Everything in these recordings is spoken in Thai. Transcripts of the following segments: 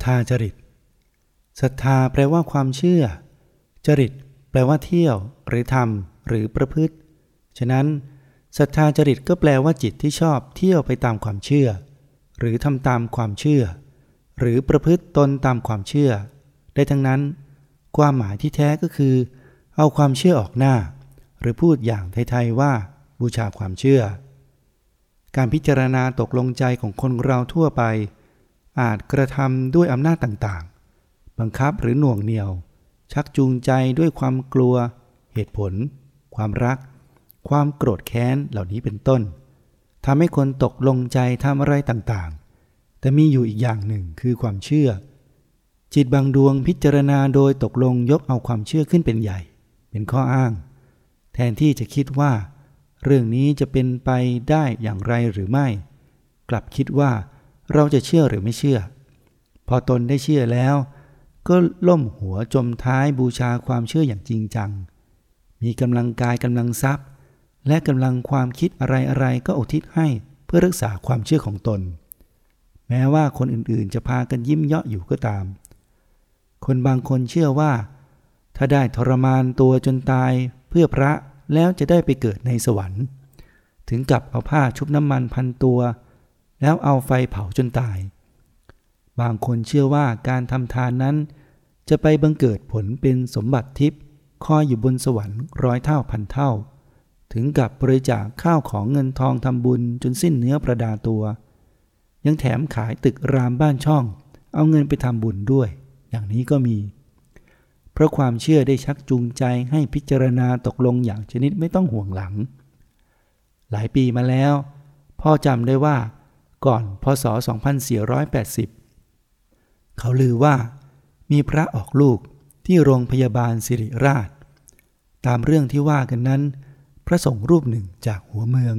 ศรัทธาจริตศรัทธาแปลว่าความเชื่อ จริต แปลว่าเที่ยว หรือทำหรือประพฤติ ฉะนั้นศรัทธาจริตก็แปลว่าจิตที่ชอบเที่ยวไปตามความเชื่อ หรือทำตามความเชื่อ หรือประพฤติตนตามความเชื่อ ได้ทั้งนั้น ความหมายที่แท้ก็คือ เอาความเชื่อออกหน้า หรือพูดอย่างไทยๆว่า บูชาความเชื่อ การพิจารณาตกลงใจของคนเราทั่วไป อาจกระทำด้วยอำนาจต่างๆ บังคับหรือหน่วงเหนี่ยว ชักจูงใจด้วยความกลัว เหตุผล ความรัก ความโกรธแค้นเหล่านี้เป็นต้นทำให้คนตกลงใจทำอะไรต่างๆ แต่มีอยู่อีกอย่างหนึ่งคือความเชื่อ จิตบางดวงพิจารณาโดยตกลงยกเอาความเชื่อขึ้นเป็นใหญ่ เป็นข้ออ้าง แทนที่จะคิดว่า เรื่องนี้จะเป็นไปได้อย่างไรหรือไม่ กลับคิดว่า เราจะเชื่อหรือไม่เชื่อ พอตนได้เชื่อแล้ว ก็ล่มหัวจมท้ายบูชาความเชื่ออย่างจริงจัง มีกำลังกายกำลังทรัพย์ และกำลังความคิดอะไรๆก็อุทิศให้เพื่อรักษาความเชื่อของตน แม้ว่าคนอื่นๆ จะพากันยิ้มเยาะอยู่ก็ตาม คนบางคนเชื่อว่า ถ้าได้ทรมานตัวจนตายเพื่อพระแล้วจะได้ไปเกิดในสวรรค์ ถึงกับเอาผ้าชุบน้ำมันพันตัว แล้วเอาไฟเผาจนตาย บางคนเชื่อว่าการทำทานนั้น จะไปบังเกิดผลเป็นสมบัติทิพย์คอยอยู่บนสวรรค์ร้อยเท่าพันเท่า ถึงกับบริจาคข้าวของเงินทองทำบุญจนสิ้นเนื้อประดาตัว ยังแถมขายตึกรามบ้านช่อง เอาเงินไปทำบุญด้วย อย่างนี้ก็มีเพราะความเชื่อได้ชักจูงใจให้พิจารณาตกลงอย่างชนิดไม่ต้องห่วงหลัง หลายปีมาแล้ว พ่อจำได้ว่า ก่อนพศ 2480 เขาลือว่า มีพระออกลูกที่โรงพยาบาลสิริราช ตามเรื่องที่ว่ากันนั้น พระสงฆ์รูปหนึ่งจากหัวเมือง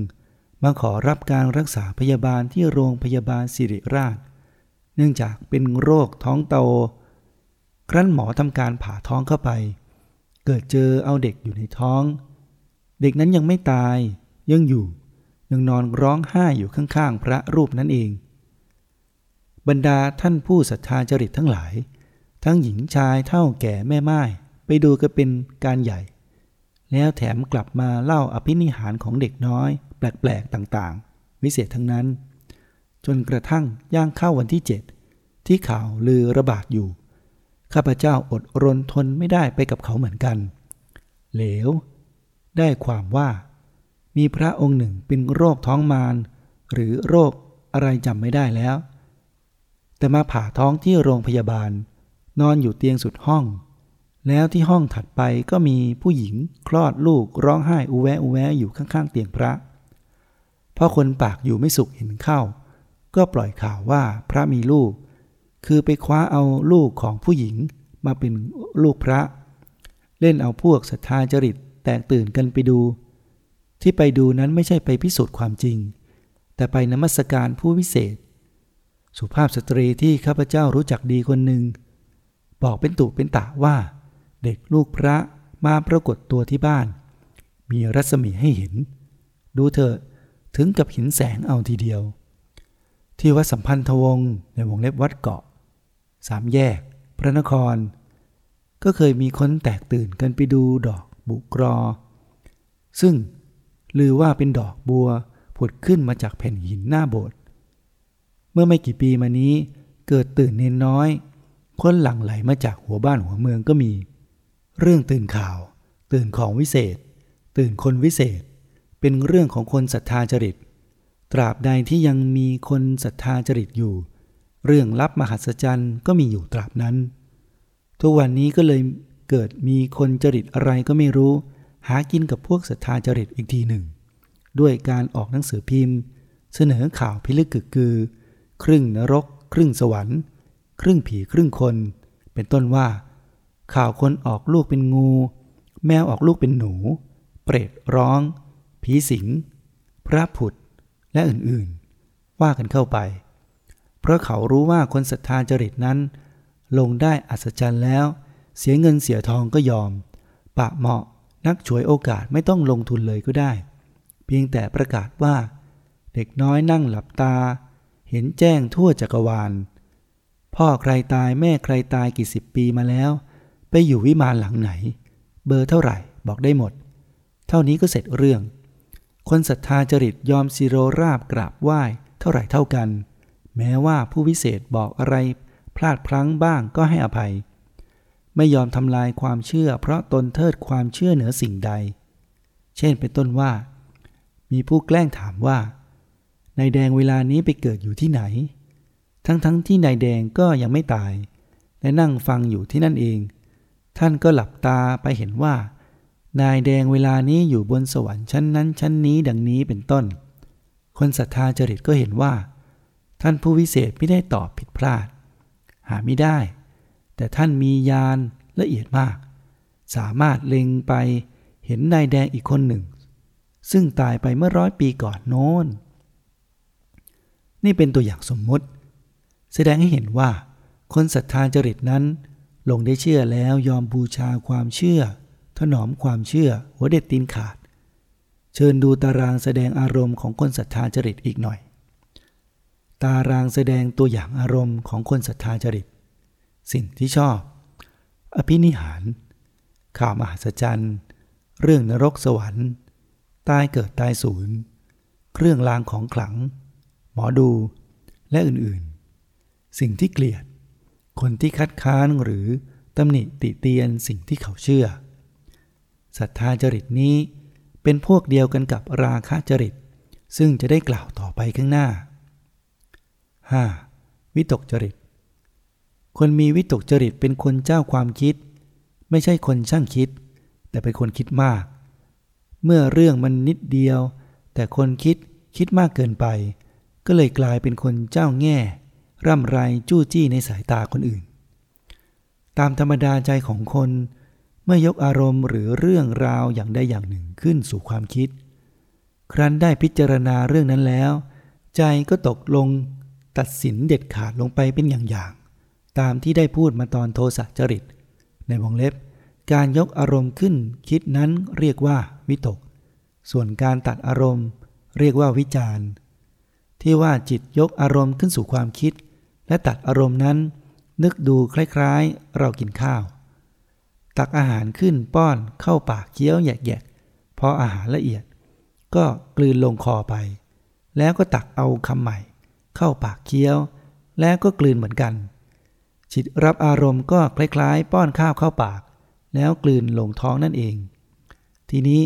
มาขอรับการรักษาพยาบาลที่โรงพยาบาลสิริราช เนื่องจากเป็นโรคท้องโต ครั้นหมอทำการผ่าท้องเข้าไป เกิดเจอเอาเด็กอยู่ในท้อง เด็กนั้นยังไม่ตายยังอยู่ ยังนอนร้องไห้อยู่ข้างๆ พระรูปนั้นเอง บรรดาท่านผู้ศรัทธาจริตทั้งหลาย ทั้งหญิงชายเท่าแก่แม่ไม้ไปดูก็เป็นการใหญ่ แล้วแถมกลับมาเล่าอภินิหารของเด็กน้อย แปลกๆต่างๆ วิเศษทั้งนั้น จนกระทั่งย่างเข้าวันที่เจ็ดที่ข่าวลือระบาดอยู่ ข้าพเจ้าอดรนทนไม่ได้ไปกับเขาเหมือนกัน เหลว ได้ความว่า มีพระองค์หนึ่งเป็นโรคท้องมารหรือโรคอะไรจำไม่ได้แล้ว แต่มาผ่าท้องที่โรงพยาบาล นอนอยู่เตียงสุดห้อง แล้วที่ห้องถัดไปก็มีผู้หญิงคลอดลูกร้องไห้อุแวอุแวอยู่ข้างๆเตียงพระพอคนปากอยู่ไม่สุขเห็นเข้า ก็ปล่อยข่าวว่าพระมีลูก คือไปคว้าเอาลูกของผู้หญิงมาเป็นลูกพระ เล่นเอาพวกศรัทธาจริตแตกตื่นกันไปดู ที่ไปดูนั้นไม่ใช่ไปพิสูจน์ความจริง แต่ไปนมัสการผู้วิเศษ สุภาพสตรีที่ข้าพเจ้ารู้จักดีคนหนึ่ง บอกเป็นตุเป็นตะว่า เด็กลูกพระมาปรากฏตัวที่บ้าน มีรัศมีให้เห็น ดูเถอะถึงกับเห็นแสงเอาทีเดียว ที่วัดสัมพันธวงศ์ในวงเล็บวัดเกาะ สามแยก พระนคร ก็เคยมีคนแตกตื่นกันไปดูดอกบุกรอ ซึ่ง ลือว่าเป็นดอกบัวผุดขึ้นมาจากแผ่นหินหน้าโบสถ์เมื่อไม่กี่ปีมานี้เกิดตื่นเนนน้อย คนหลั่งไหลมาจากหัวบ้านหัวเมืองก็มี เรื่องตื่นข่าว ตื่นของวิเศษ ตื่นคนวิเศษ เป็นเรื่องของคนศรัทธาจริต ตราบใดที่ยังมีคนศรัทธาจริตอยู่ เรื่องลับมหัศจรรย์ก็มีอยู่ตราบนั้น ทุกวันนี้ก็เลยเกิดมีคนจริตอะไรก็ไม่รู้ หากินกับพวกศรัทธาจริตอีกทีหนึ่ง ด้วยการออกหนังสือพิมพ์ เสนอข่าวพิลึกกึกกือ ครึ่งนรก ครึ่งสวรรค์ ครึ่งผีครึ่งคน เป็นต้นว่า ข่าวคนออกลูกเป็นงู แมวออกลูกเป็นหนู เปรตร้อง ผีสิง พระผุด และอื่นๆ ว่ากันเข้าไป เพราะเขารู้ว่าคนศรัทธาจริตนั้น ลงได้อัศจรรย์แล้ว เสียเงินเสียทองก็ยอม ปะเหมาะ นักฉวยโอกาสไม่ต้องลงทุนเลยก็ได้ เพียงแต่ประกาศว่า เด็กน้อยนั่งหลับตา เห็นแจ้งทั่วจักรวาล พ่อใครตายแม่ใครตายกี่สิบปีมาแล้ว ไปอยู่วิมานหลังไหน เบอร์เท่าไหร่บอกได้หมด เท่านี้ก็เสร็จเรื่อง คนศรัทธาจริตยอมสิโรราบกราบไหว้เท่าไหร่เท่ากัน แม้ว่าผู้วิเศษบอกอะไร พลาดพลั้งบ้างก็ให้อภัย ไม่ยอมทำลายความเชื่อ เพราะตนเทิดความเชื่อเหนือสิ่งใด เช่นเป็นต้นว่า มีผู้แกล้งถามว่านายแดงเวลานี้ไปเกิดอยู่ที่ไหน ทั้งๆทที่นายแดงก็ยังไม่ตาย และนั่งฟังอยู่ที่นั่นเอง ท่านก็หลับตาไปเห็นว่า นายแดงเวลานี้อยู่บนสวรรค์ชั้นนั้นชั้นนี้ดังนี้เป็นต้น คนศรัทธาจริตก็เห็นว่า ท่านผู้วิเศษไม่ได้ตอบผิดพลาด หาไม่ได้ แต่ท่านมียานละเอียดมาก สามารถเล็งไปเห็นนายแดงอีกคนหนึ่ง ซึ่งตายไปเมื่อร้อยปีก่อนโน้น นี่เป็นตัวอย่างสมมุติ แสดงให้เห็นว่า คนศรัทธาจริตนั้น ลงได้เชื่อแล้วยอมบูชาความเชื่อ ถนอมความเชื่อ หัวเด็ดตีนขาด เชิญดูตารางแสดงอารมณ์ของคนศรัทธาจริตอีกหน่อย ตารางแสดงตัวอย่างอารมณ์ของคนศรัทธาจริต สิ่งที่ชอบ อภินิหาร ข่าวมหัศจรรย์ เรื่องนรกสวรรค์ ตายเกิดตายสูญเครื่องรางของขลัง หมอดู และอื่นๆ สิ่งที่เกลียด คนที่คัดค้านหรือตำหนิติเตียนสิ่งที่เขาเชื่อ ศรัทธาจริตนี้เป็นพวกเดียวกันกับราคะจริต ซึ่งจะได้กล่าวต่อไปข้างหน้า 5. วิตกจริต คนมีวิตกจริตเป็นคนเจ้าความคิด ไม่ใช่คนช่างคิด แต่เป็นคนคิดมาก เมื่อเรื่องมันนิดเดียว แต่คนคิดคิดมากเกินไป ก็เลยกลายเป็นคนเจ้าแง่ ร่ำไรจู้จี้ในสายตาคนอื่น ตามธรรมดาใจของคน เมื่อยกอารมณ์หรือเรื่องราวอย่างใดอย่างหนึ่งขึ้นสู่ความคิด ครั้นได้พิจารณาเรื่องนั้นแล้ว ใจก็ตกลงตัดสินเด็ดขาดลงไปเป็นอย่างๆ ตามที่ได้พูดมาตอนโทสะจริต ในวงเล็บ การยกอารมณ์ขึ้นคิดนั้นเรียกว่าวิตก ส่วนการตัดอารมณ์ เรียกว่าวิจารณ์ ที่ว่าจิตยกอารมณ์ขึ้นสู่ความคิด และตัดอารมณ์นั้น นึกดูคล้ายๆ เรากินข้าว ตักอาหารขึ้นป้อนเข้าปากเคี้ยวแยกๆพออาหารละเอียด ก็กลืนลงคอไป แล้วก็ตักเอาคำใหม่ เข้าปากเคี้ยว แล้วก็กลืนเหมือนกัน จิตรับอารมณ์ก็คล้ายๆ ป้อนข้าวเข้าปาก แล้วกลืนลงท้องนั่นเอง ทีนี้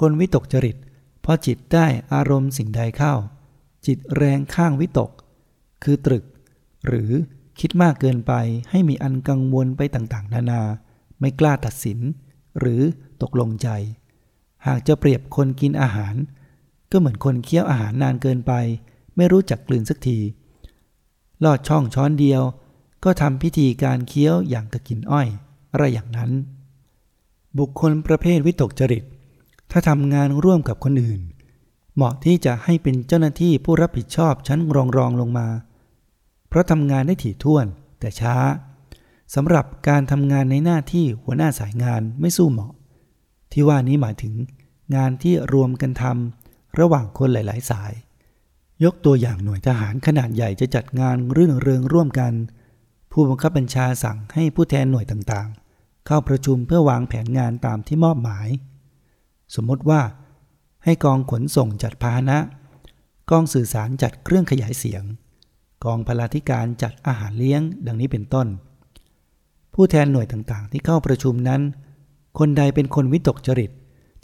คนวิตกจริตพอจิตได้อารมณ์สิ่งใดเข้า จิตแรงข้างวิตก คือตรึก หรือคิดมากเกินไปให้มีอันกังวลไปต่างๆ นานา ไม่กล้าตัดสิน หรือตกลงใจ หากจะเปรียบคนกินอาหาร ก็เหมือนคนเคี้ยวอาหารนานเกินไป ไม่รู้จักกลืนสักที ลอดช่องช้อนเดียว ก็ทำพิธีการเคี้ยวอย่างกะกินอ้อยอะไรอย่างนั้น บุคคลประเภทวิตกจริต ถ้าทำงานร่วมกับคนอื่น เหมาะที่จะให้เป็นเจ้าหน้าที่ผู้รับผิดชอบชั้นรองรองลงมา เพราะทำงานได้ถี่ถ้วนแต่ช้าสำหรับการทำงานในหน้าที่หัวหน้าสายงานไม่สู้เหมาะ ที่ว่านี้หมายถึง งานที่รวมกันทำระหว่างคนหลาย ๆ สาย ยกตัวอย่างหน่วยทหารขนาดใหญ่จะจัดงานเรื่องเริงร่วมกัน ผู้บังคับบัญชาสั่งให้ผู้แทนหน่วยต่างๆ เข้าประชุมเพื่อวางแผนงานตามที่มอบหมาย สมมติว่า ให้กองขนส่งจัดพาหนะ กองสื่อสารจัดเครื่องขยายเสียง กองพลาธิการจัดอาหารเลี้ยง ดังนี้เป็นต้น ผู้แทนหน่วยต่างๆ ที่เข้าประชุมนั้น คนใดเป็นคนวิตกจริต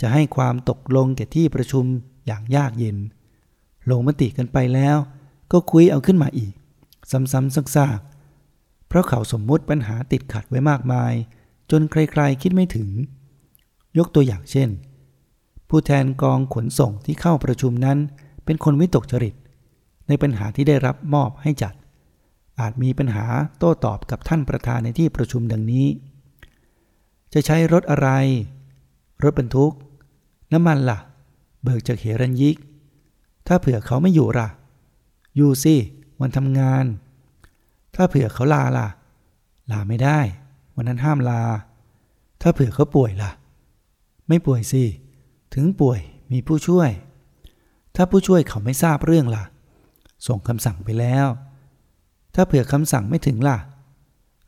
จะให้ความตกลงแก่ที่ประชุมอย่างยากเย็น ลงมติกันไปแล้ว ก็คุยเอาขึ้นมาอีก ซ้ำๆซากๆ เพราะเขาสมมุติปัญหาติดขัดไว้มากมาย จนใครๆคิดไม่ถึง ยกตัวอย่างเช่น ผู้แทนกองขนส่งที่เข้าประชุมนั้น เป็นคนวิตกจริต ในปัญหาที่ได้รับมอบให้จัด อาจมีปัญหาโต้ตอบกับท่านประธานในที่ประชุมดังนี้ จะใช้รถอะไร รถบรรทุก น้ำมันละ่ะ เบิกจากเหรัญยิก ถ้าเผื่อเขาไม่อยู่ล่ะ อยู่สิวันทำงาน ถ้าเผื่อเขาลาล่ะ ลาไม่ได้ วันนั้นห้ามลา ถ้าเผื่อเขาป่วยล่ะ ไม่ป่วยสิ ถึงป่วยมีผู้ช่วย ถ้าผู้ช่วยเขาไม่ทราบเรื่องล่ะ ส่งคำสั่งไปแล้ว ถ้าเผื่อคำสั่งไม่ถึงล่ะ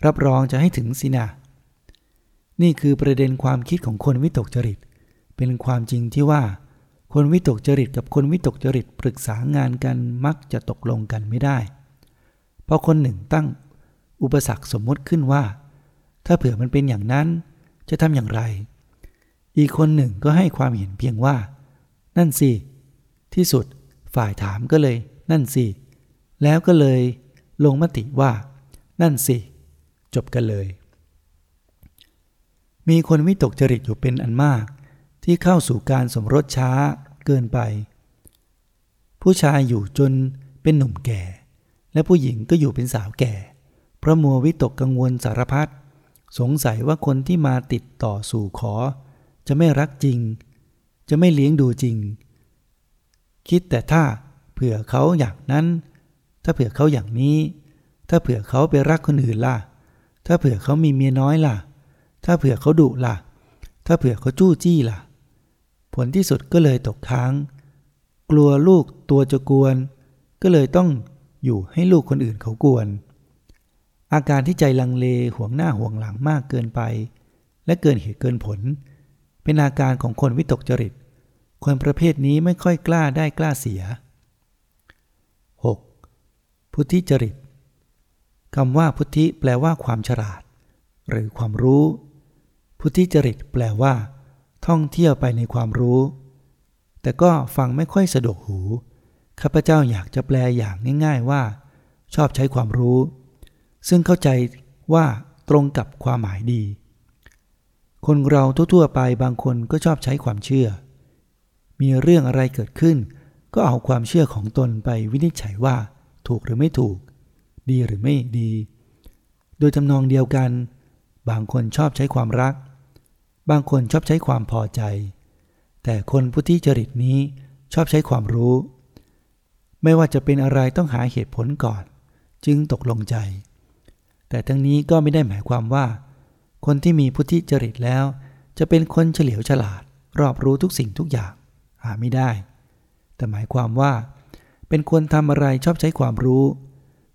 รับรองจะให้ถึงสินะนี่คือประเด็นความคิดของคนวิตกจริต เป็นความจริงที่ว่า คนวิตกจริตกับคนวิตกจริตปรึกษางานกันมักจะตกลงกันไม่ได้ พราะคนหนึ่งตั้งอุปสรรคสมมติขึ้นว่า ถ้าเผื่อมันเป็นอย่างนั้นจะทำอย่างไร อีกคนหนึ่งก็ให้ความเห็นเพียงว่า นั่นสิ ที่สุดฝ่ายถามก็เลย นั่นสิ แล้วก็เลยลงมติว่า นั่นสิ จบกันเลย มีคนวิตกจริตอยู่เป็นอันมาก ที่เข้าสู่การสมรสช้าเกินไป ผู้ชายอยู่จนเป็นหนุ่มแก่ และผู้หญิงก็อยู่เป็นสาวแก่ พระมัววิตกกังวลสารพัดสงสัยว่าคนที่มาติดต่อสู่ขอ จะไม่รักจริง จะไม่เลี้ยงดูจริง คิดแต่ถ้าเผื่อเขาอย่างนั้น ถ้าเผื่อเขาอย่างนี้ ถ้าเผื่อเขาไปรักคนอื่นล่ะ ถ้าเผื่อเขามีเมียน้อยล่ะ ถ้าเผื่อเขาดุล่ะ ถ้าเผื่อเขาจู้จี้ล่ะ ผลที่สุดก็เลยตกค้าง กลัวลูกตัวจะกวน ก็เลยต้อง อยู่ให้ลูกคนอื่นเขากวน อาการที่ใจลังเลห่วงหน้าห่วงหลังมากเกินไป และเกินเหตุเกินผล เป็นอาการของคนวิตกจริต คนประเภทนี้ไม่ค่อยกล้าได้กล้าเสีย 6. พุทธิจริตคำว่าพุทธิแปลว่าความฉลาด หรือความรู้ พุทธิจริตแปลว่า ท่องเที่ยวไปในความรู้ แต่ก็ฟังไม่ค่อยสะดวกหู ข้าพเจ้าอยากจะแปลอย่างง่ายๆว่า ชอบใช้ความรู้ ซึ่งเข้าใจว่าตรงกับความหมายดี คนเราทั่วๆไปบางคนก็ชอบใช้ความเชื่อ มีเรื่องอะไรเกิดขึ้น ก็เอาความเชื่อของตนไปวินิจฉัยว่า ถูกหรือไม่ถูก ดีหรือไม่ดี โดยทำนองเดียวกัน บางคนชอบใช้ความรัก บางคนชอบใช้ความพอใจ แต่คนพุทธิจริตนี้ชอบใช้ความรู้ ไม่ว่าจะเป็นอะไรต้องหาเหตุผลก่อน จึงตกลงใจ แต่ทั้งนี้ก็ไม่ได้หมายความว่า คนที่มีพุทธิจริตแล้ว จะเป็นคนเฉลียวฉลาด รอบรู้ทุกสิ่งทุกอย่าง หาไม่ได้ แต่หมายความว่า เป็นคนทำอะไรชอบใช้ความรู้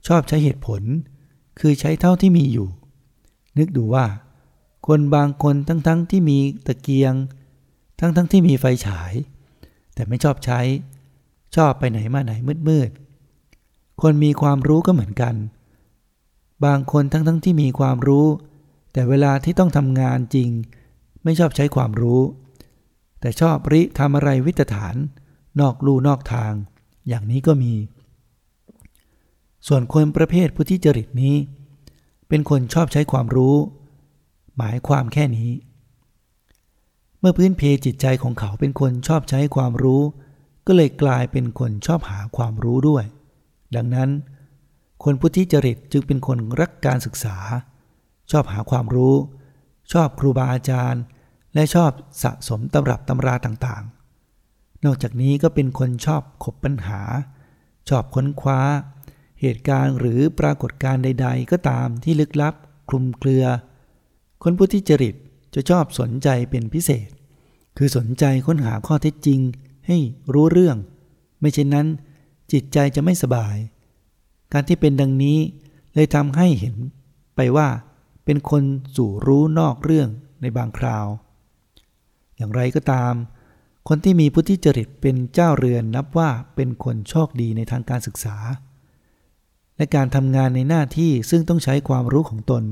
ชอบใช้เหตุผล คือใช้เท่าที่มีอยู่ นึกดูว่า คนบางคนทั้งๆทที่มีตะเกียง ทั้งๆทที่มีไฟฉาย แต่ไม่ชอบใช้ ชอบไปไหนมาไหนมืดๆ คนมีความรู้ก็เหมือนกัน บางคนทั้งทั้งที่มีความรู้ แต่เวลาที่ต้องทำงานจริง ไม่ชอบใช้ความรู้ แต่ชอบริทำอะไรวิตฐาน นอกลู่นอกทาง อย่างนี้ก็มี ส่วนคนประเภทพุทธิจริตนี้ เป็นคนชอบใช้ความรู้ หมายความแค่นี้ เมื่อพื้นเพจิตใจของเขาเป็นคนชอบใช้ความรู้ ก็เลยกลายเป็นคนชอบหาความรู้ด้วย ดังนั้น คนพุทธิจริตจึงเป็นคนรักการศึกษา ชอบหาความรู้ ชอบครูบาอาจารย์ และชอบสะสมตำรับตำราต่างๆ นอกจากนี้ก็เป็นคนชอบขบปัญหา ชอบค้นคว้า เหตุการณ์หรือปรากฏการณ์ใด ๆ ก็ตามที่ลึกลับ คลุมเครือ คนพุทธิจริตจะชอบสนใจเป็นพิเศษ คือสนใจค้นหาข้อเท็จจริง ให้รู้เรื่อง ไม่เช่นนั้น จิตใจจะไม่สบาย การที่เป็นดังนี้เลยทำให้เห็นไปว่า เป็นคนสู่รู้นอกเรื่องในบางคราว อย่างไรก็ตาม คนที่มีพุทธิจริตเป็นเจ้าเรือนนับว่าเป็นคนโชคดีในทางการศึกษา และการทำงานในหน้าที่ซึ่งต้องใช้ความรู้ของตน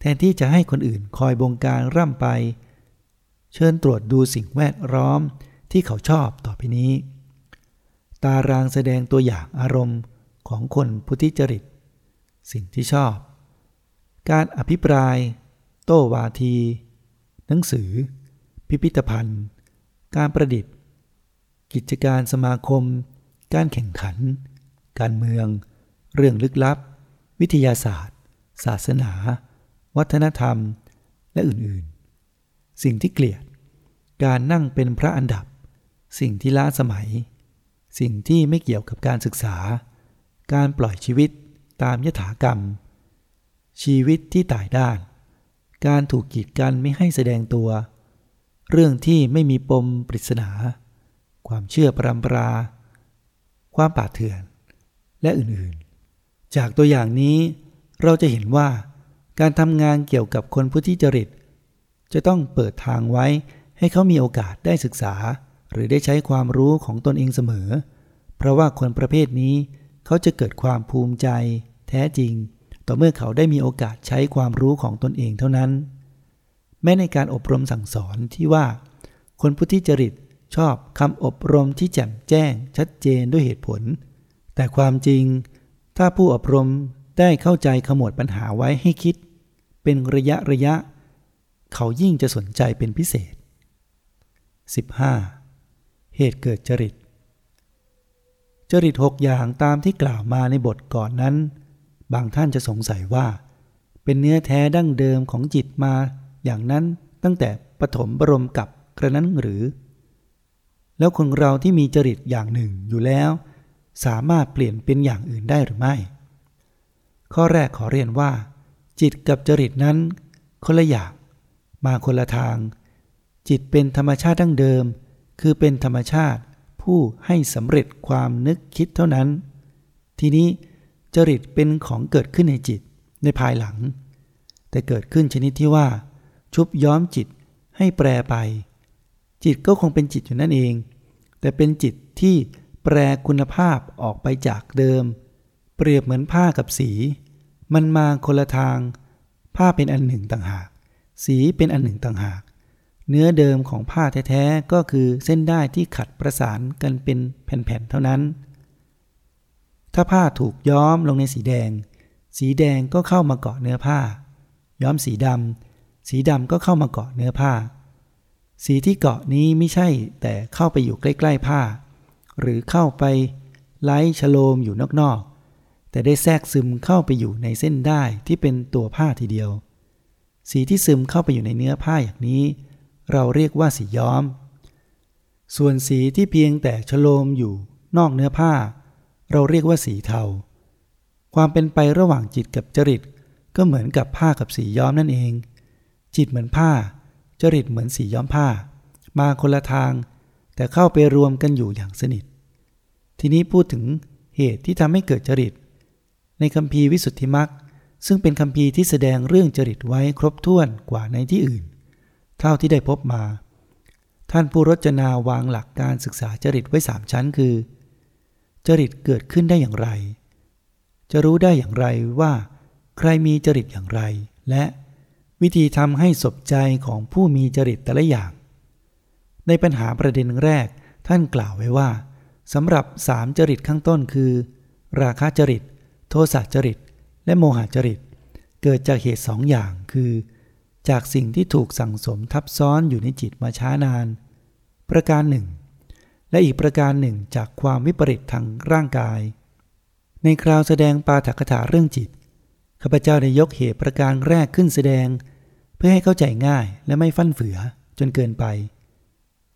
แทนที่จะให้คนอื่นคอยบงการร่ำไป เชิญตรวจดูสิ่งแวดล้อม ที่เขาชอบต่อไปนี้ ตารางแสดงตัวอย่างอารมณ์ของคนพุทธิจริต สิ่งที่ชอบ การอภิปราย โต้วาที หนังสือ พิพิธภัณฑ์ การประดิษฐ์ กิจการสมาคม การแข่งขัน การเมือง เรื่องลึกลับ วิทยาศาสตร์ ศาสนา วัฒนธรรม และอื่นๆ สิ่งที่เกลียดการนั่งเป็นพระอันดับ สิ่งที่ล้าสมัย สิ่งที่ไม่เกี่ยวกับการศึกษา การปล่อยชีวิตตามยถากรรม ชีวิตที่ตายด้าน การถูกกีดกันไม่ให้แสดงตัว เรื่องที่ไม่มีปมปริศนา ความเชื่อปรำปรา ความป่าเถื่อน และอื่นๆ จากตัวอย่างนี้เราจะเห็นว่าการทำงานเกี่ยวกับคนพุทธิจริต จะต้องเปิดทางไว้ให้เขามีโอกาสได้ศึกษา หรือได้ใช้ความรู้ของตนเองเสมอ เพราะว่าคนประเภทนี้ เขาจะเกิดความภูมิใจ แท้จริง ต่อเมื่อเขาได้มีโอกาสใช้ความรู้ของตนเองเท่านั้น แม้ในการอบรมสั่งสอนที่ว่า คนพุทธิจริตชอบคำอบรมที่แจ่มแจ้ง ชัดเจนด้วยเหตุผล แต่ความจริง ถ้าผู้อบรมได้เข้าใจขมวดปัญหาไว้ให้คิด เป็นระยะระยะ เขายิ่งจะสนใจเป็นพิเศษ 15. เหตุเกิดจริต จริตหกอย่างตามที่กล่าวมาในบทก่อนนั้น บางท่านจะสงสัยว่า เป็นเนื้อแท้ดั้งเดิมของจิตมา อย่างนั้นตั้งแต่ปฐมบรมกับกระนั้นหรือ แล้วคนเราที่มีจริตอย่างหนึ่งอยู่แล้ว สามารถเปลี่ยนเป็นอย่างอื่นได้หรือไม่ ข้อแรกขอเรียนว่า จิตกับจริตนั้น คนละอย่างมาคนละทาง จิตเป็นธรรมชาติดั้งเดิม คือเป็นธรรมชาติผู้ให้สำเร็จความนึกคิดเท่านั้น ทีนี้จริตเป็นของเกิดขึ้นในจิตในภายหลัง แต่เกิดขึ้นชนิดที่ว่า ชุบย้อมจิตให้แปรไป จิตก็คงเป็นจิตอยู่นั่นเอง แต่เป็นจิตที่แปรคุณภาพออกไปจากเดิม เปรียบเหมือนผ้ากับสี มันมาคนละทาง ผ้าเป็นอันหนึ่งต่างหาก สีเป็นอันหนึ่งต่างหาก เนื้อเดิมของผ้าแท้ๆก็คือเส้นได้ที่ขัดประสานกันเป็นแผ่นๆเท่านั้น ถ้าผ้าถูกย้อมลงในสีแดง สีแดงก็เข้ามาเกาะเนื้อผ้า ย้อมสีดำสีดำก็เข้ามาเกาะเนื้อผ้า สีที่เกาะนี้ไม่ใช่แต่เข้าไปอยู่ใกล้ ๆผ้า หรือเข้าไปไล่ชโลมอยู่นอกๆ แต่ได้แทรกซึมเข้าไปอยู่ในเส้นได้ที่เป็นตัวผ้าทีเดียว สีที่ซึมเข้าไปอยู่ในเนื้อผ้าอย่างนี้ เราเรียกว่าสีย้อม ส่วนสีที่เพียงแต่ชโลมอยู่นอกเนื้อผ้า เราเรียกว่าสีเทา ความเป็นไประหว่างจิตกับจริต ก็เหมือนกับผ้ากับสีย้อมนั่นเอง จิตเหมือนผ้า จริตเหมือนสีย้อมผ้า มาคนละทาง แต่เข้าไปรวมกันอยู่อย่างสนิท ทีนี้พูดถึงเหตุที่ทำให้เกิดจริต ในคำพีวิสุทธิมักซึ่งเป็นคำพีที่แสดงเรื่องจริตไว้ครบถ้วนกว่าในที่อื่น เท่าที่ได้พบมา ท่านผู้รจนาวางหลักการศึกษาจริตไว้สามชั้นคือ จริตเกิดขึ้นได้อย่างไร จะรู้ได้อย่างไรว่า ใครมีจริตอย่างไร และวิธีทำให้สบใจของผู้มีจริตแต่ละอย่าง ในปัญหาประเด็นแรกท่านกล่าวไว้ว่าสำหรับสามจริตข้างต้นคือ ราคะจริต โทสะจริต และโมหจริต เกิดจากเหตุสองอย่างคือ จากสิ่งที่ถูกสั่งสมทับซ้อนอยู่ในจิตมาช้านาน ประการหนึ่ง และอีกประการหนึ่งจากความวิปริตทางร่างกาย ในคราวแสดงปาฐกถาเรื่องจิตข้าพเจ้าได้ยกเหตุประการแรกขึ้นแสดง เพื่อให้เข้าใจง่ายและไม่ฟั่นเฟือจนเกินไป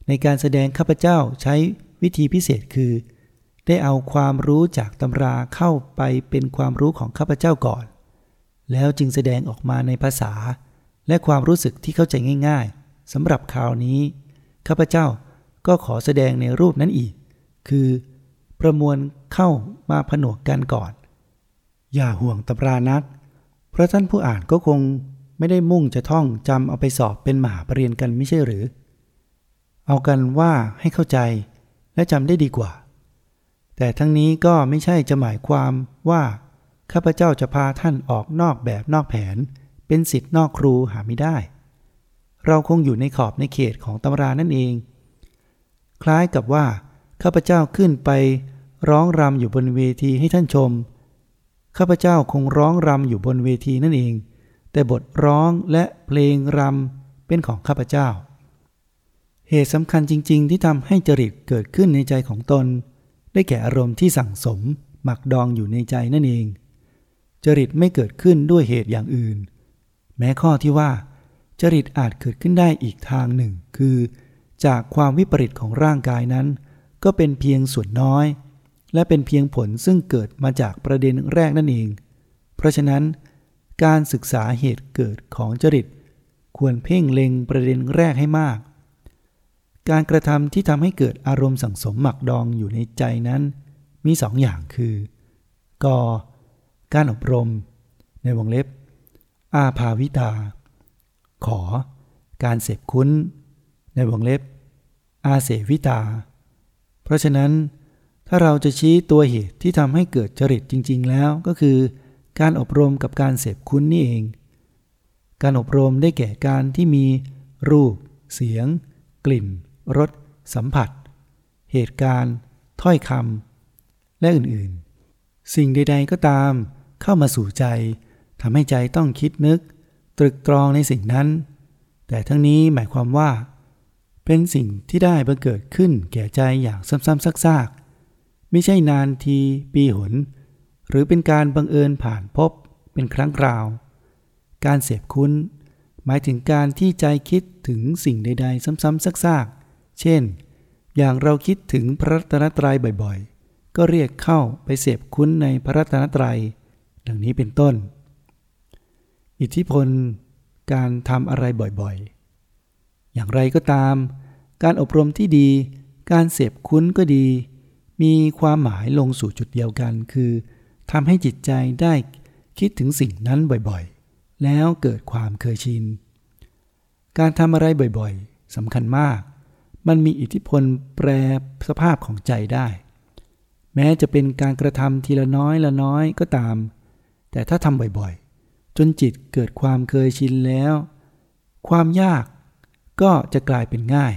ในการแสดงข้าพเจ้าใช้วิธีพิเศษคือ ได้เอาความรู้จากตำราเข้าไปเป็นความรู้ของข้าพเจ้าก่อน แล้วจึงแสดงออกมาในภาษา และความรู้สึกที่เข้าใจง่าย ๆสำหรับคราวนี้ ข้าพเจ้าก็ขอแสดงในรูปนั้นอีก คือ ประมวลเข้ามาผนวกกันก่อน อย่าห่วงตำรานัก เพราะท่านผู้อ่านก็คงไม่ได้มุ่งจะท่องจำเอาไปสอบเป็นมหาปรริญญากันไม่ใช่หรือ เอากันว่าให้เข้าใจและจำได้ดีกว่า แต่ทั้งนี้ก็ไม่ใช่จะหมายความว่า ข้าพเจ้าจะพาท่านออกนอกแบบนอกแผน เป็นสิทธิ์นอกครูหาไม่ได้ เราคงอยู่ในขอบในเขตของตำรานั่นเอง คล้ายกับว่า ข้าพเจ้าขึ้นไปร้องรำอยู่บนเวทีให้ท่านชม ข้าพเจ้าคงร้องรำอยู่บนเวทีนั่นเอง แต่บทร้องและเพลงรำเป็นของข้าพเจ้า เหตุสำคัญจริง ๆ ที่ทำให้จริตเกิดขึ้นในใจของตน ได้แก่อารมณ์ที่สั่งสม หมักดองอยู่ในใจนั่นเอง จริตไม่เกิดขึ้นด้วยเหตุอย่างอื่น แม้ข้อที่ว่า จริตอาจเกิดขึ้นได้อีกทางหนึ่ง คือ จากความวิปริตของร่างกายนั้น ก็เป็นเพียงส่วนน้อย และเป็นเพียงผลซึ่งเกิดมาจากประเด็นแรกนั่นเอง เพราะฉะนั้น การศึกษาเหตุเกิดของจริต ควรเพ่งเล็งประเด็นแรกให้มาก การกระทำที่ทำให้เกิดอารมณ์สังสมหมักดองอยู่ในใจนั้น มีสองอย่างคือ ก การอบรม ในวงเล็บ อาภาวิตา ขอ การเสพคุ้น ในวงเล็บ อาเสวิตา เพราะฉะนั้นถ้าเราจะชี้ตัวเหตุที่ทำให้เกิดจริตจริง ๆ แล้วก็คือ การอบรมกับการเสพคุ้นนี่เอง การอบรมได้แก่การที่มี รูป เสียง กลิ่นรสสัมผัส เหตุการณ์ ถ้อยคำและอื่นๆ สิ่งใด ๆ ก็ตาม เข้ามาสู่ใจ ทำให้ใจต้องคิดนึก ตรึกตรองในสิ่งนั้น แต่ทั้งนี้หมายความว่า เป็นสิ่งที่ได้บังเกิดขึ้นแก่ใจอย่างซ้ำๆซากๆ ไม่ใช่นานทีปีหน หรือเป็นการบังเอิญผ่านพบเป็นครั้งคราว การเสพคุ้น หมายถึงการที่ใจคิดถึงสิ่งใด ๆ ซ้ำๆซากๆ เช่น อย่างเราคิดถึงพระรัตนตรัยบ่อยๆ ก็เรียกเข้าไปเสพคุ้นในพระรัตนตรัย ดังนี้เป็นต้น อิทธิพล การทำอะไรบ่อยๆ อย่างไรก็ตาม การอบรมที่ดี การเสพคุ้นก็ดี มีความหมายลงสู่จุดเดียวกัน คือทำให้จิตใจได้คิดถึงสิ่งนั้นบ่อยๆ แล้วเกิดความเคยชิน การทำอะไรบ่อยๆสำคัญมาก มันมีอิทธิพลแปรสภาพของใจได้ แม้จะเป็นการกระทำทีละน้อยละน้อยก็ตาม แต่ถ้าทำบ่อย นจิตเกิดความเคยชินแล้ว ความยากก็จะกลายเป็นง่าย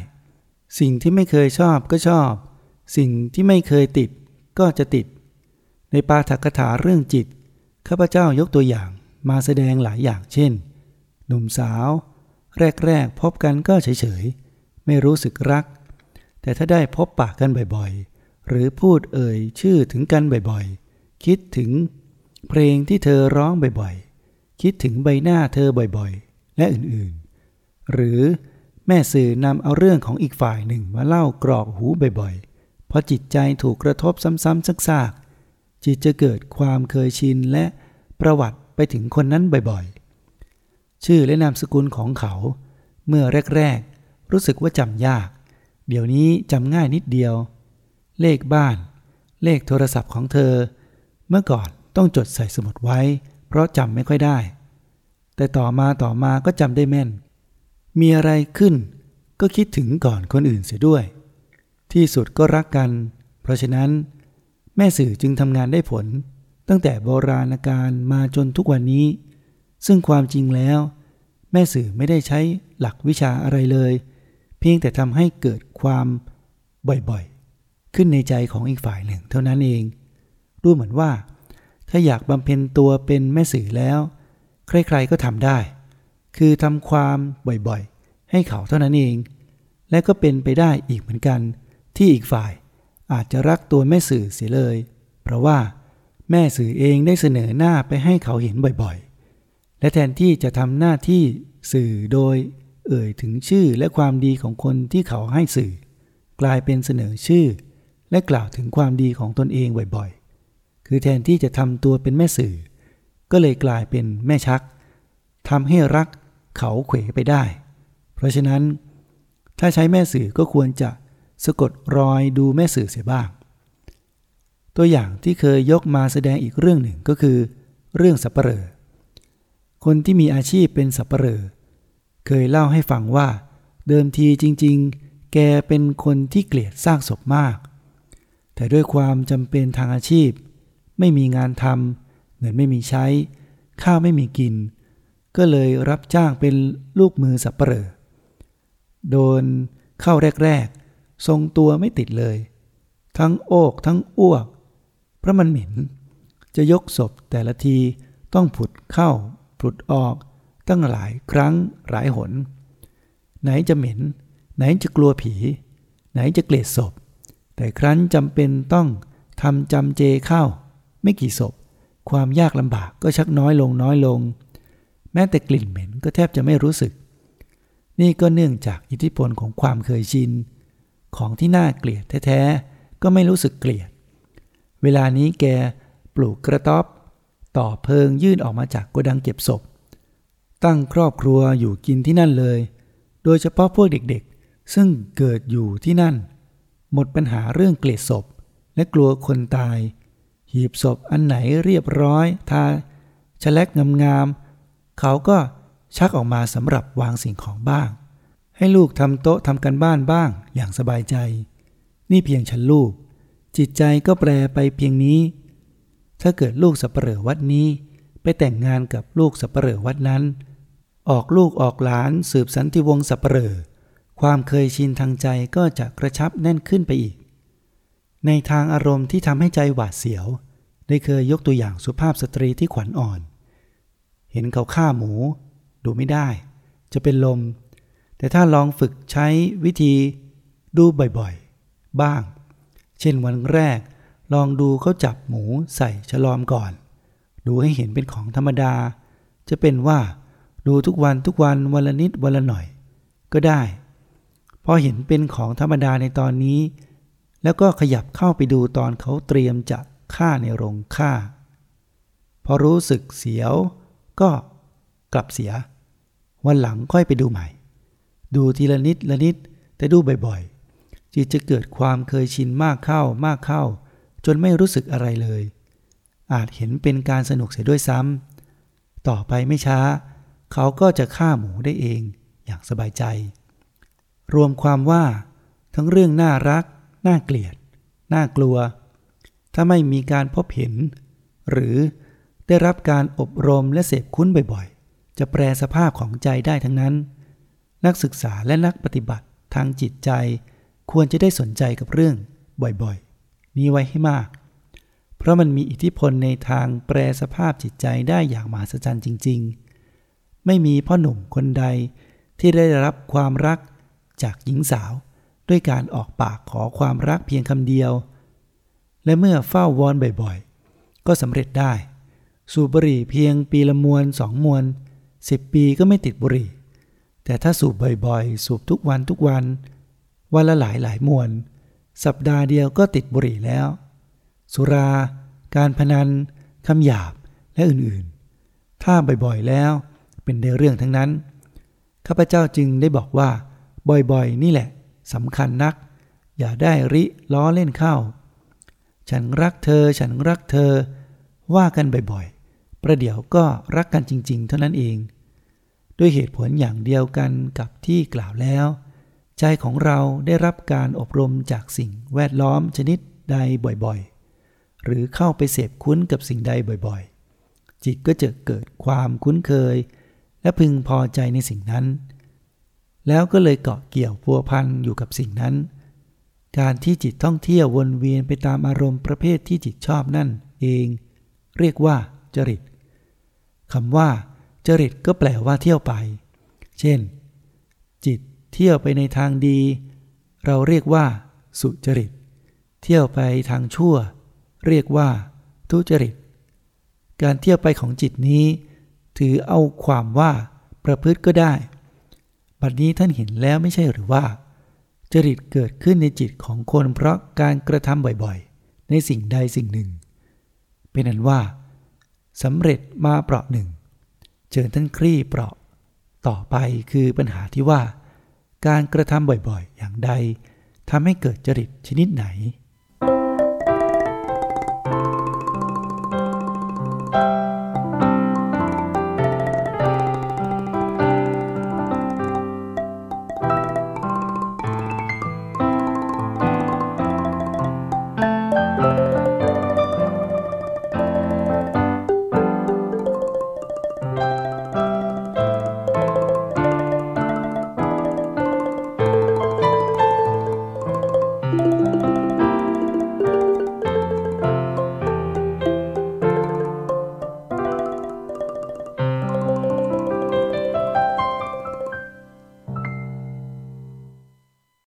สิ่งที่ไม่เคยชอบก็ชอบ สิ่งที่ไม่เคยติดก็จะติด ในปาฐกถาเรื่องจิต ข้าพเจ้ายกตัวอย่างมาแสดงหลายอย่างเช่น หนุ่มสาว แรกๆพบกันก็เฉยๆ ไม่รู้สึกรัก แต่ถ้าได้พบปากกันบ่อยๆ หรือพูดเอ่ยชื่อถึงกันบ่อยๆ คิดถึงเพลงที่เธอร้องบ่อยๆ คิดถึงใบหน้าเธอบ่อยๆ และอื่นๆ หรือแม่สื่อนำเอาเรื่องของอีกฝ่ายหนึ่งมาเล่ากรอกหูบ่อยๆ เพราะจิตใจถูกกระทบซ้ำๆซากๆ จิตจะเกิดความเคยชินและประวัติไปถึงคนนั้นบ่อยๆ ชื่อและนามสกุลของเขา เมื่อแรกๆ รู้สึกว่าจำยาก เดี๋ยวนี้จำง่ายนิดเดียว เลขบ้าน เลขโทรศัพท์ของเธอ เมื่อก่อนต้องจดใส่สมุดไว้ เพราะจำไม่ค่อยได้ แต่ต่อมาต่อมาก็จำได้แม่น มีอะไรขึ้นก็คิดถึงก่อนคนอื่นเสียด้วย ที่สุดก็รักกัน เพราะฉะนั้น แม่สื่อจึงทำงานได้ผล ตั้งแต่โบราณกาลมาจนทุกวันนี้ ซึ่งความจริงแล้ว แม่สื่อไม่ได้ใช้หลักวิชาอะไรเลย เพียงแต่ทำให้เกิดความบ่อยๆ ขึ้นในใจของอีกฝ่ายหนึ่งเท่านั้นเองดูเหมือนว่า ถ้าอยากบำเพ็ญตัวเป็นแม่สื่อแล้ว ใครๆก็ทำได้ คือทำความบ่อยๆ ให้เขาเท่านั้นเอง และก็เป็นไปได้อีกเหมือนกัน ที่อีกฝ่ายอาจจะรักตัวแม่สื่อเสียเลย เพราะว่าแม่สื่อเองได้เสนอหน้าไปให้เขาเห็นบ่อยๆ และแทนที่จะทำหน้าที่สื่อโดย เอ่ยถึงชื่อและความดีของคนที่เขาให้สื่อ กลายเป็นเสนอชื่อ และกล่าวถึงความดีของตนเองบ่อยๆ คือแทนที่จะทำตัวเป็นแม่สื่อ ก็เลยกลายเป็นแม่ชักทำให้รักเขาเขวไปได้ เพราะฉะนั้น ถ้าใช้แม่สื่อก็ควรจะสะกดรอยดูแม่สื่อเสียบ้าง ตัวอย่างที่เคยยกมาแสดงอีกเรื่องหนึ่งก็คือ เรื่องสัปเหร่อคนที่มีอาชีพเป็นสัปเหร่อเคยเล่าให้ฟังว่า เดิมทีจริง ๆ แกเป็นคนที่เกลียดสร้างศพมาก แต่ด้วยความจำเป็นทางอาชีพ ไม่มีงานทำเงินไม่มีใช้ ข้าวไม่มีกิน ก็เลยรับจ้างเป็นลูกมือสับเปลอโดนเข้าแรกๆ ทรงตัวไม่ติดเลย ทั้งโอกทั้งอ้วก เพราะมันเหม็น จะยกศพแต่ละทีต้องผุดเข้าผุดออก ตั้งหลายครั้งหลายหน ไหนจะเหม็น ไหนจะกลัวผี ไหนจะเกลียดศพ แต่ครั้นจำเป็นต้องทำจำเจเข้า ไม่กี่ศพ ความยากลำบากก็ชักน้อยลงน้อยลง แม้แต่กลิ่นเหม็นก็แทบจะไม่รู้สึก นี่ก็เนื่องจากอิทธิพลของความเคยชิน ของที่น่าเกลียดแท้ๆ ก็ไม่รู้สึกเกลียด เวลานี้แกปลูกกระต๊อบต่อเพิงยื่นออกมาจากโกดังเก็บศพ ตั้งครอบครัวอยู่กินที่นั่นเลย โดยเฉพาะพวกเด็กๆ ซึ่งเกิดอยู่ที่นั่น หมดปัญหาเรื่องเกลียดศพ และกลัวคนตาย หีบศพอันไหนเรียบร้อยทาชแลกงามๆเขาก็ชักออกมาสำหรับวางสิ่งของบ้าง ให้ลูกทำโต๊ะทำกันบ้านบ้างอย่างสบายใจ นี่เพียงฉันลูก จิตใจก็แปรไปเพียงนี้ ถ้าเกิดลูกสับเปลือวัดนี้ ไปแต่งงานกับลูกสับเปลือวัดนั้น ออกลูกออกหลานสืบสันติวงศ์สับเปลือความเคยชินทางใจก็จะกระชับแน่นขึ้นไปอีก ในทางอารมณ์ที่ทำให้ใจหวาดเสียว ได้เคยยกตัวอย่างสุภาพสตรีที่ขวัญอ่อน เห็นเขาฆ่าหมู ดูไม่ได้ จะเป็นลม แต่ถ้าลองฝึกใช้วิธีดูบ่อยๆ บ้าง เช่นวันแรก ลองดูเขาจับหมูใส่ฉลอมก่อน ดูให้เห็นเป็นของธรรมดา จะเป็นว่า ดูทุกวันทุกวันวันละนิดวันละหน่อย ก็ได้ พอเห็นเป็นของธรรมดาในตอนนี้ แล้วก็ขยับเข้าไปดูตอนเขาเตรียมจะฆ่าในโรงฆ่า พอรู้สึกเสียว ก็กลับเสีย วันหลังค่อยไปดูใหม่ ดูทีละนิดละนิด แต่ดูบ่อยๆจิตจะเกิดความเคยชินมากเข้ามากเข้า จนไม่รู้สึกอะไรเลย อาจเห็นเป็นการสนุกเสียด้วยซ้ำต่อไปไม่ช้า เขาก็จะฆ่าหมูได้เองอย่างสบายใจ รวมความว่า ทั้งเรื่องน่ารัก น่าเกลียด น่ากลัว ถ้าไม่มีการพบเห็น หรือได้รับการอบรมและเสพคุ้นบ่อยๆ จะแปลสภาพของใจได้ทั้งนั้น นักศึกษาและนักปฏิบัติทางจิตใจ ควรจะได้สนใจกับเรื่องบ่อยๆ นี้ไว้ให้มาก เพราะมันมีอิทธิพลในทางแปลสภาพจิตใจได้อย่างมหัศจรรย์จริง ๆ ไม่มีพ่อหนุ่มคนใดที่ได้รับความรักจากหญิงสาว ด้วยการออกปากขอความรักเพียงคำเดียว และเมื่อเฝ้าวอนบ่อยๆ ก็สำเร็จได้ สูบบุหรี่เพียงปีละมวนสองมวนสิบปีก็ไม่ติดบุหรี่ แต่ถ้าสูบบ่อยๆ สูบทุกวันทุกวัน วันละหลายหลายมวน สัปดาห์เดียวก็ติดบุหรี่แล้ว สุรา การพนันคำหยาบและอื่นๆ ถ้าบ่อยๆแล้วเป็นเรื่องทั้งนั้น ข้าพเจ้าจึงได้บอกว่า บ่อยๆ นี่แหละ สำคัญนัก อย่าได้ริล้อเล่นเข้า ฉันรักเธอ ฉันรักเธอ ว่ากันบ่อยๆ ประเดี๋ยวก็รักกันจริง ๆ เท่านั้นเอง ด้วยเหตุผลอย่างเดียวกันกับที่กล่าวแล้ว ใจของเราได้รับการอบรมจากสิ่งแวดล้อมชนิดใดบ่อยๆ หรือเข้าไปเสพคุ้นกับสิ่งใดบ่อยๆ จิตก็จะเกิดความคุ้นเคย และพึงพอใจในสิ่งนั้น แล้วก็เลยเกาะเกี่ยวพัวพันอยู่กับสิ่งนั้น การที่จิตท่องเที่ยววนเวียนไปตามอารมณ์ประเภทที่จิตชอบนั่นเอง เรียกว่าจริตคำว่า จริตก็แปลว่าเที่ยวไป เช่น จิตเที่ยวไปในทางดี เราเรียกว่า สุจริต เที่ยวไปทางชั่ว เรียกว่า ทุจริต การเที่ยวไปของจิตนี้ ถือเอาความว่า ประพฤติก็ได้ บัดนี้ท่านเห็นแล้วไม่ใช่หรือว่า จริตเกิดขึ้นในจิตของคนเพราะการกระทำบ่อยๆ ในสิ่งใดสิ่งหนึ่ง เป็นนั้นว่าสำเร็จมาเปราะหนึ่งเจอท่านคลี่เปราะ ต่อไปคือปัญหาที่ว่า การกระทำบ่อยๆ อย่างใดทำให้เกิดจริตชนิดไหน